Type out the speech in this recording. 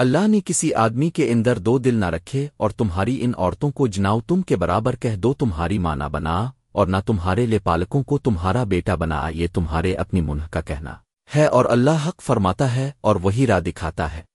اللہ نے کسی آدمی کے اندر دو دل نہ رکھے اور تمہاری ان عورتوں کو جناؤ تم کے برابر کہہ دو تمہاری مانا بنا اور نہ تمہارے لے پالکوں کو تمہارا بیٹا بنا، یہ تمہارے اپنی منہ کا کہنا ہے اور اللہ حق فرماتا ہے اور وہی راہ دکھاتا ہے۔